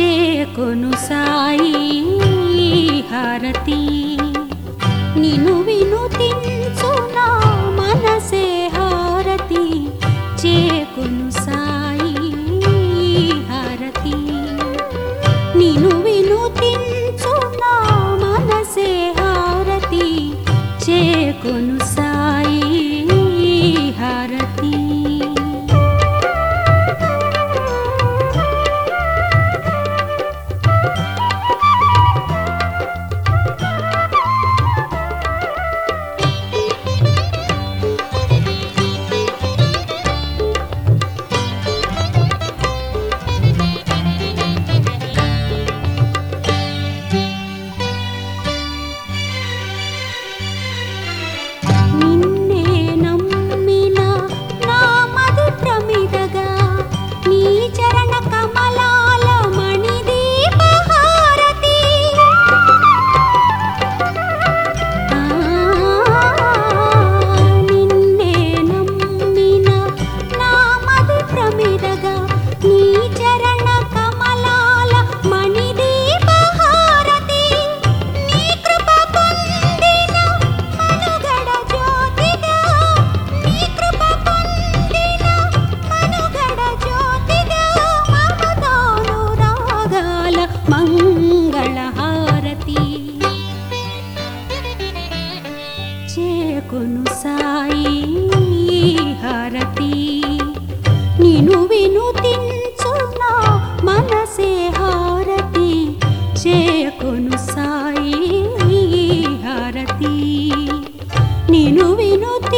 చేకొను సాయి హారతి. నిను వినుతించు నా మనసే హారతి. చేకొను సాయి హారతి. నిను వినుతించు నా మనసే హారతి. చేకొను I love Hola. మంగళహారతి చేకొను సాయి హారతి. నిను వినుతించున మనసే హారతి. చేకొను సాయి హారతి. నిను వినుతించున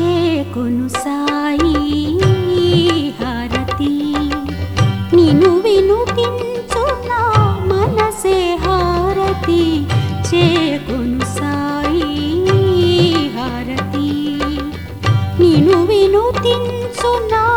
చేకొను సాయి హారతి. నిను వినుతించున మనసే హారతి. చేకొను సాయి హారతి. నిను వినుతించునా